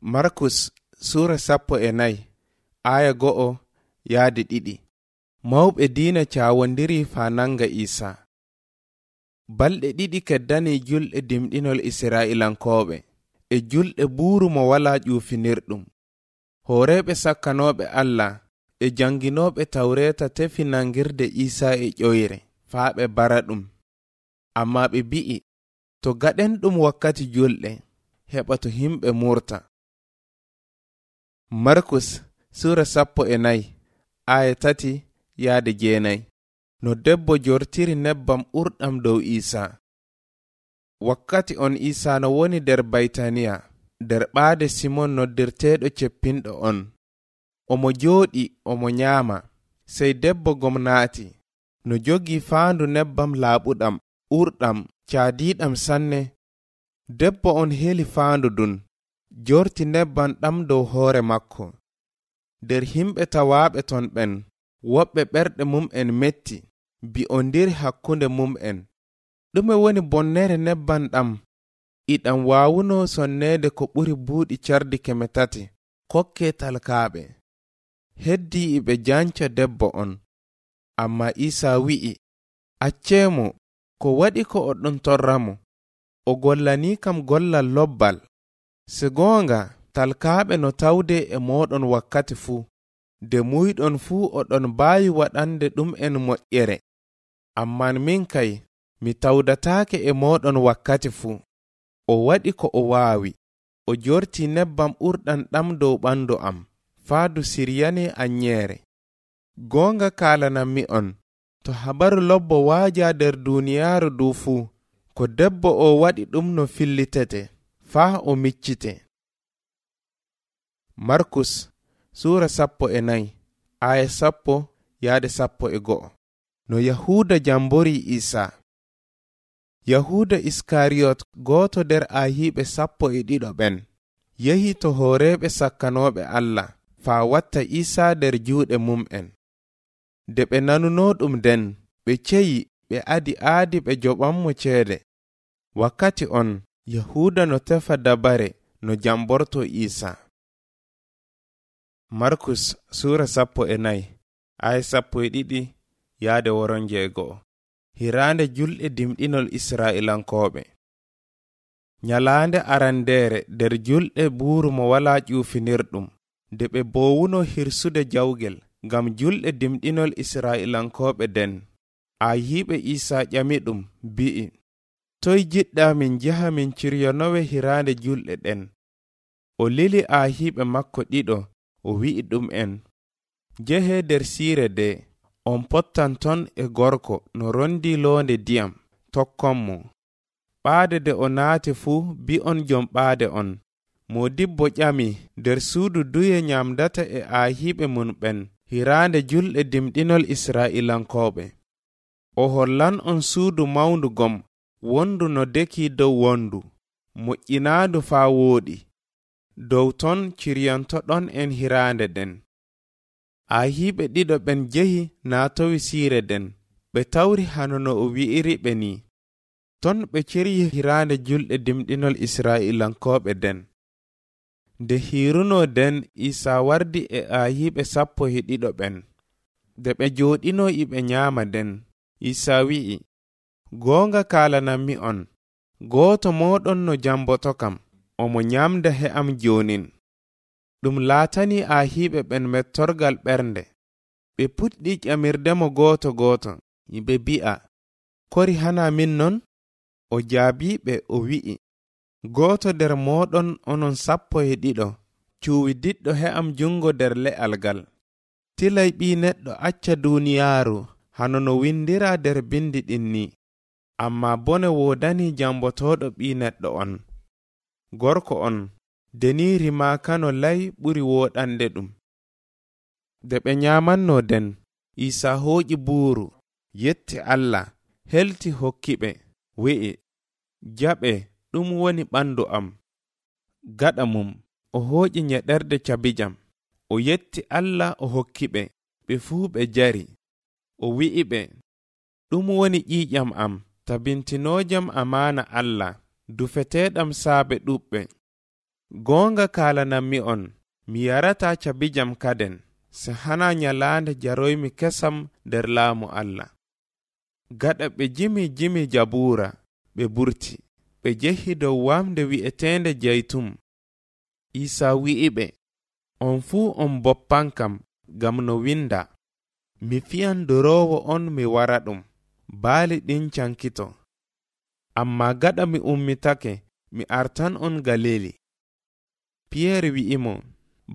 markus sura sappo e nayi aya go'o yahde ɗiɗi. Mawɓe diina cawondiri fa nanga isa balɗe ɗiɗi keddani julɗe dimɗinol israilankoɓe e julɗe buuru mo wala ƴufinirɗum horeɓe sakkanoɓe allah e janginoɓe tawreta tefi nangirde isa e ƴoyre faa ɓe bara ɗum. Amma ɓe bi'i to gaɗen ɗum wakkati julɗe heɓa to himɓe murta. markus sura sappo e nayi aya tati yahde jeenayi no debbo jortiri nebbam ɓurɗam dow iisaa wakkati on isa no woni nder baytaniya nder ɓaade simon noddirteeɗo ceppinɗo on. Omo jooɗi omo nyaama sey debbo gom naati no jogii faandu nebbam laaɓuɗam ɓurɗam caadiiɗam sanne debbo on heli faandu dun. jorti nebban ɗam dow hoore makko. Nder himɓe tawaaɓe ton ɓen woɓɓe ɓerɗe mum'en metti bi'ondiri hakkunde mum'en. Ɗume woni bonnere nebban ɗam iɗam waawuno sonneede ko ɓuri buuɗi cardi keme tati kokke talkaaɓe. Heddi iɓe janca debbo on. Amma isa wi'i acceemo ko waɗi ko oɗon torramo o gollani kam gollal lobbal. se goonga talkaaɓe no tawde e moɗon wakkati fuu nde muyɗon fuu oɗon mbaawi waɗande ɗum en moƴƴere. Amman min kay mi tawdataake e moɗon wakkati fuu o waɗi ko o waawi. O jorti nebbam ɓurɗan ɗam dow ɓandu am. Faadu siryani siryane anyeere goonga kaalanammi on. To habaru lobbo waaja nder duuniyaaru du fuu ko debbo o waɗi ɗum no fillitete. faa o miccite. Markus suura sappo e nayi aya sappo yahde sappo e go'o. No yahuda jambori isa yahuda iskariyot gooto nder ayiɓe sappo e ɗiɗo ɓen. Yehi to hooreeɓe sakkanoɓe allah faa watta isa nder juuɗe mum'en. Nde ɓe nanuno ɗum nden ɓe ceyi ɓe adi aadi ɓe joɓanmo ceede. Wakkati on yahuda no tefa dabare no jamborto isa. Markus sura sappo e nayi aya sappo e ɗiɗi yaade woron jeego'o hiraande julɗe dimɗinol israilankoɓe nyalaande arandeere nder julɗe buuru mo wala ƴuufinirɗum nde ɓe bowuno hirsude jawgel ngam julɗe dimɗinol israilankoɓe nden yiɓe isa ƴami ɗum bi'i. toy jiɗɗa min njaha min ciryonowe hiraande julɗe ɗen. O lili aahiɓe makko ɗiɗo o wi'i ɗum en. Jehe nder siire de on pottan ton e gorko no rondi loonde ndiyam tokkonmo ɓaade de o naati fuu bi on jom ɓaade on. Modibbo ƴami nder suudu duye nyamdata e aahiɓe mun ɓen hiraande julɗe dimɗinol israilankoɓe o hollan on suudu mawndu gom wondu no deki dow wondu moƴƴinaadu faa wooɗi dow ton ciryantoɗon en hiraande ɗen ahiiɓe ɗiɗo ɓen jehi naa towi siire ɗen ɓe tawri hano no o wi'iri ɓe ni. Ton ɓe ciryi hiraande julɗe dimɗinol israilankooɓe nden. Nde hiruno den isaa wardi e aayiiɓe sappo e ɗiɗo ɓen. Nde ɓe jooɗino iɓe nyaama den isaa wi'i goonga kaalanammi on. Gooto moɗon no jamboto kam. Omo nyamda he am joonin. Ɗum laatani aahiiɓe ɓen mettorgal ɓernde. Ɓe puɗɗi ƴamirdemo gooto gooto. Ɓe bi'a. Kori hana min non? O jaabiɓe o wi'i. Gooto nder moɗon onon sappo e ɗiɗo. Cuuwi diɗɗo he am jungo nder le'al gal. Tilay ɓi neɗɗo acca duuniyaaru hano no windira nder bindi ɗin ni amma bone wodani jambotoɗo ɓi neɗɗo on. Gorko on deniri ma kano lay ɓuri woɗande ɗum. De ɓe nyamanno den isa hoƴi buuru yetti allah helti hokkiɓe wi'i jaɓe ɗum woni ɓandu am. Gaɗa mum o hoƴi nyeɗerde cabijam o yetti allah o hokkiɓe ɓe fuu ɓe jari. O wi'i ɓe ɗum woni ƴiiƴam am. tabintinojam amana allah dufeteɗam saabe ɗuɓɓe goonga kalanammi on mi yarata cabijam kaden se hana nyalaande jaroymi kesam nder laamu allah. Gaɗa ɓe jimi jimi jabuura ɓe burti ɓe jehi dow wamde wi'etende jeytum. Isa wi'i ɓe on fuu on boppan kam ngam no winda mi fiyan dorowo on mi wara ɗum. baali ɗin cankito. Amma gaɗa mi ummitake mi artan on galili piyerre wi'imo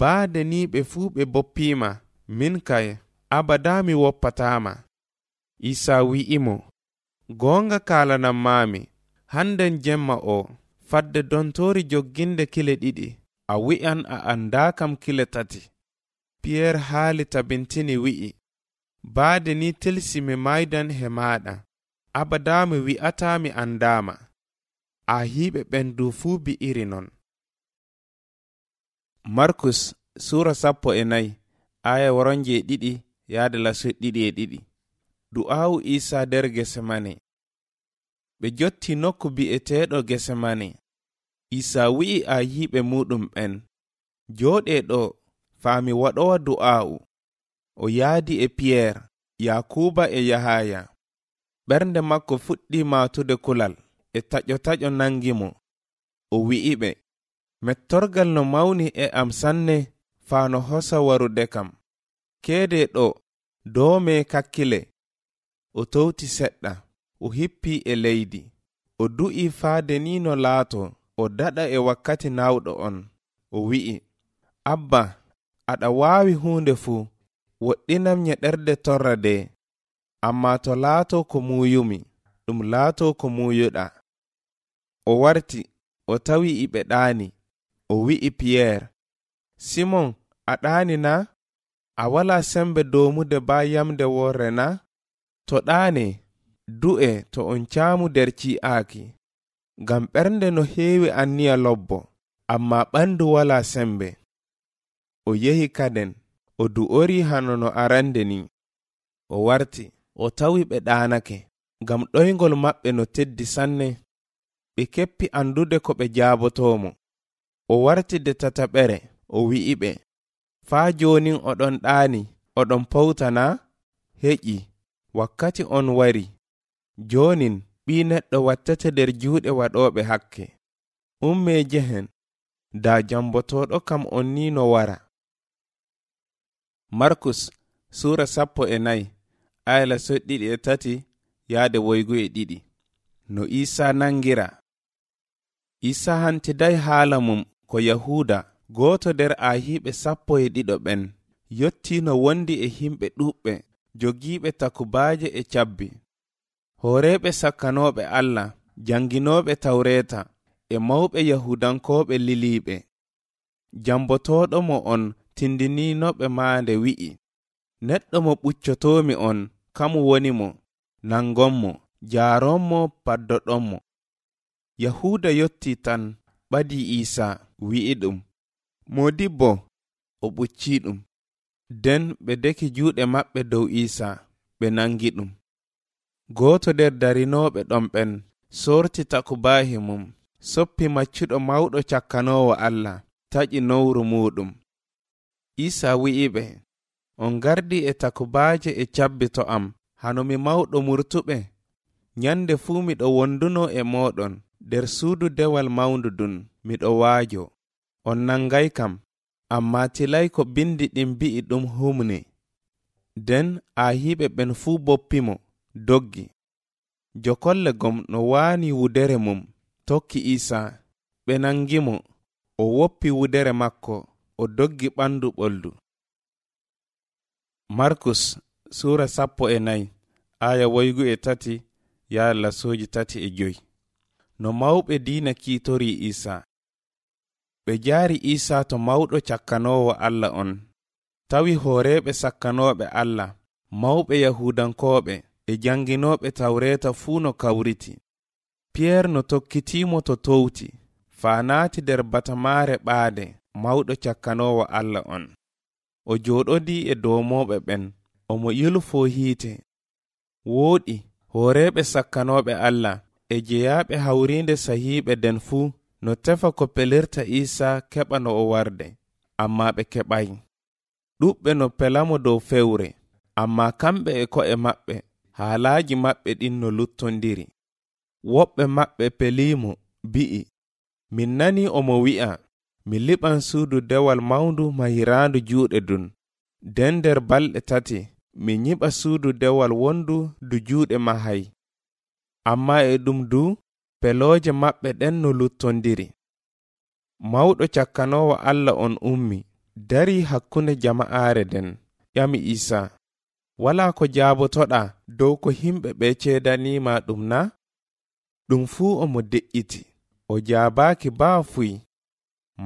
baade ni ɓe fuu ɓe boppima min kay abada mi woppatama isa wi'imo gonga kalanan mami, handen jemma o fadde dontori jogginde kile ɗiɗi a wi'an a annda kam kile tati. Piyerre haali tabintini wi'i. baade ni telsi mi maydan he maɗa abada mi wi'ata mi andama a hiɓe ɓen du fuu bi'iri non. Markus sura sappo e nayi aya woronje e ɗiɗi yahde lasu ɗiɗi e ɗiɗi. Du'awu isa nder gesemane ɓe jotti nokku bi'eteɗo gesemane isa wi'i a yiɓe muɗum ɓen jooɗeɗo faami waɗowa du'a'u o yaadi e piyerre yakuba e yahaya. Ɓernde makko fuɗɗi matude kulal e taƴo taƴo nangi mo. O wi'i ɓe mettorgal no mawni e am sanne faa no hosa warude kam. Keede ɗo doome kakkile. O towti seɗɗa o hippi e leydi. O du'i faade ni no laato o daɗa e wakkati nawɗo on. O wi'i abba aɗa waawi huunde fuu. woɗɗinam nyeɗerɗe torrade amma to laato ko muuyumi ɗum laato ko muuyuɗa. O warti o tawi iɓe ɗaani o wi'i piyerre simon a ɗaani na? A wala sembe domude baa yamde worre na? To ɗaane du'e to on caamu nder ci'aaki. Ngam ɓernde no heewi anniya lobbo amma ɓandu wala sembe. O yehi kaden. o du'ori hano no arande ni o warti o tawi ɓe ɗanake ngam ɗoygol maɓɓe no teddi sanne ɓe keppi andude ko ɓe jaabotomo. O warti de tataɓere o wi'i ɓe faa jonin oɗon ɗaani oɗon powtana heƴi wakkati on wari jonin ɓi neɗɗo wattete nder juuɗe waɗoɓe hakke. Ummeje jehen da jambotoɗo kam on ni no wara. markus sura sappo e nayi ayla soɗɗiɗi e tati yahde woygu e ɗiɗi. No isa nangira. Isa hantiday haala mum ko yahuda gooto nder ahiɓe sappo e ɗiɗo ɓen yottino wondi e himɓe ɗuɓɓe jogiiɓe takubaaje e cabbi. Hooreɓe sakkanooɓe allah janginooɓe tawreta e mawɓe yahudankooɓe liliiɓe. Jambotoɗo mo on tindininoɓe maande wi'i. Neɗɗo mo ɓuccotomi on kamu woni mo nangonmo jaaronmo paddoɗonmo yahuda yotti tan ɓadi iisa wi'i ɗum. Modibbo o ɓucci ɗum. Nden ɓe deki juuɗe maɓɓe dow iisa ɓe nangi ɗum. Gooto nder darinoɓe ɗonɓen sorti takubahi mum soppi maccuɗo mawɗo cakkanowo allah taƴi nowru muɗum isa wi'i ɓe on gardi e takubaaje e cabbi to am hano mi mawɗo murtuɓe. Nyannde fuu miɗo wonduno e mooɗon nder suudu dewal mawndu dun miɗo waajo. On nanngay kam amma tilay ko bindi ɗin mbi'i ɗum humni nden aayiɓe ɓen fuu boppimo doggi. Jokolle gom no waani wudere mum tokki iisaa ɓe nanngimo o woppi wudere makko. o doggi ɓandu ɓoldu. Markus sura sappo e nayi aya woygu e tati yaha lasoji tati e joyi. No mawɓe diina kiitori isa ɓe jaari isa to mawɗo cakkanowo allah on. Tawi hooreɓe sakkanoɓe allah mawɓe yahudankoɓe e janginoɓe tawreta fuu no kawriti. Piyerre no tokkitimo to towti faa naati nder batamaare ɓaade. mawɗo cakkanowo allah on. O joɗodi e dow moɓe ɓen omo yulfo hiite. Wooɗi hooreɓe sakkanoɓe allah e jeyaɓe hawrinde sahiɓe den fuu no tefa ko pelirta isa keɓa no o warde amma ɓe keɓayi ɗuɓɓe no pelamo dow fewre amma kamɓe e ko'e maɓɓe haalaaji maɓɓe ɗin no luttondiri. Woɓɓe maɓɓe pelimo bi'i. Min nani omo wi'a mi liɓan suudu dewal mawndu mahiraandu juuɗe dun. Nden nder balɗe tati mi nyiɓa suudu dewal wondu du juuɗe mahay amma e ɗum du pelooje maɓɓe ɗen no luttondiri. Mawɗo cakkanowo allah on ummi dari hakkunde jama'aare nden. Ƴami isaa wala ko jaabotoɗa dow ko himɓe ɓe ceedanima ɗum na? Ɗum fuu omo de'iti o jaabaaki baa fuyi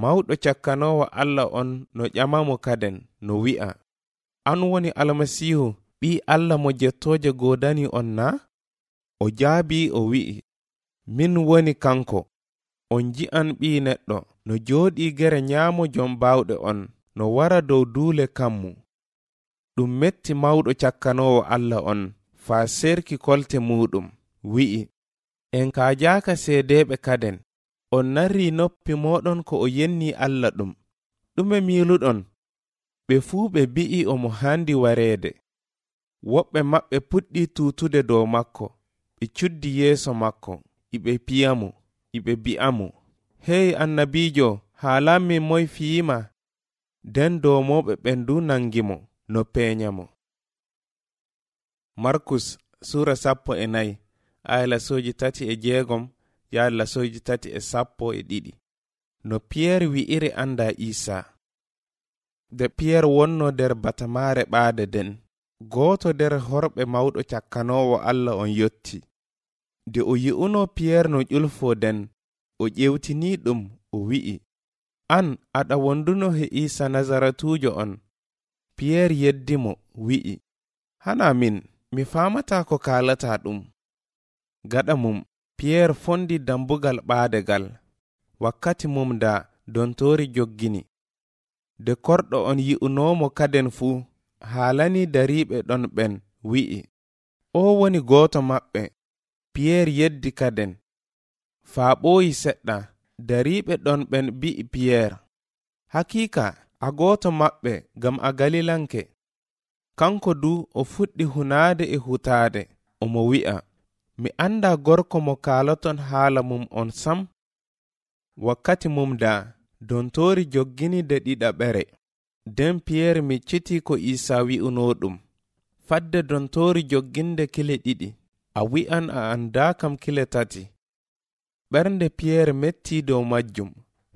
mawɗo cakkanowo allah on no ƴamamo kaden no wi'a. An woni almasihu ɓi allah mo jettoje godani on na? O jaabi o wi'i. Min woni kanko. On ji'an ɓi neɗɗo no jooɗi gere nyaamo jom bawɗe on no wara dow duule kammu. Ɗum metti mawɗo cakkanowo allah on faa serki kolte muɗum wi'i. En kajaaka seedeɓe kaden. on narri noppi moɗon ko o yenni allah ɗum. Ɗume miluɗon ɓe fuu ɓe bi'i omo handi wareede. Woɓɓe maɓɓe puɗɗi tutude dow makko ɓe cuddi yeeso makko iɓe piyamo iɓe bi'amo hey annabiijo haalanmi moy fiyima nden domoɓe ɓen du nangimo no peeñamo markus sura sappo e nayi ayla soji tati e jeegom yaha lasoji tati e sappo e ɗiɗi. No piyerre wi'iri anda isa. Nde piyerre wonno nder batamaare ɓaade den gooto nder horɓe mawɗo cakkanowo allah on yotti. Nde o yi'uno piyerre no ƴulfo den o ƴewtini ɗum o wi'i. An aɗa wonduno he isa nasaratujo on. Piyerre yeddimo wi'i. Hana min mi famata ko kalata ɗum. Gaɗa mum. piyerre fondi dambugal ɓaadegal wakkati mum da dontori joggini. De korɗo on yi'unomo kaden fuu haalani dariɓe ɗon ɓen wi'i. O woni gooto maɓɓe piyerre yeddi kaden. Faa ɓooyi seɗɗa dariɓe ɗon ɓen bi'i piyerre hakika a gooto maɓɓe ngam a galilanke. Kanko du o fuɗɗi hunaade e hutaade omo wi'a. mi anda gorko mo kaalaton haala mum on sam wakkati mum da dontori joggini de ɗiɗa ɓere. Nden piyerre micciti ko isa wi'uno ɗum fadde dontori jogginde kile ɗiɗi. A wi'an a anda kam kile tati. Ɓernde piyerre metti dow majjum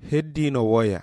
heddino woya.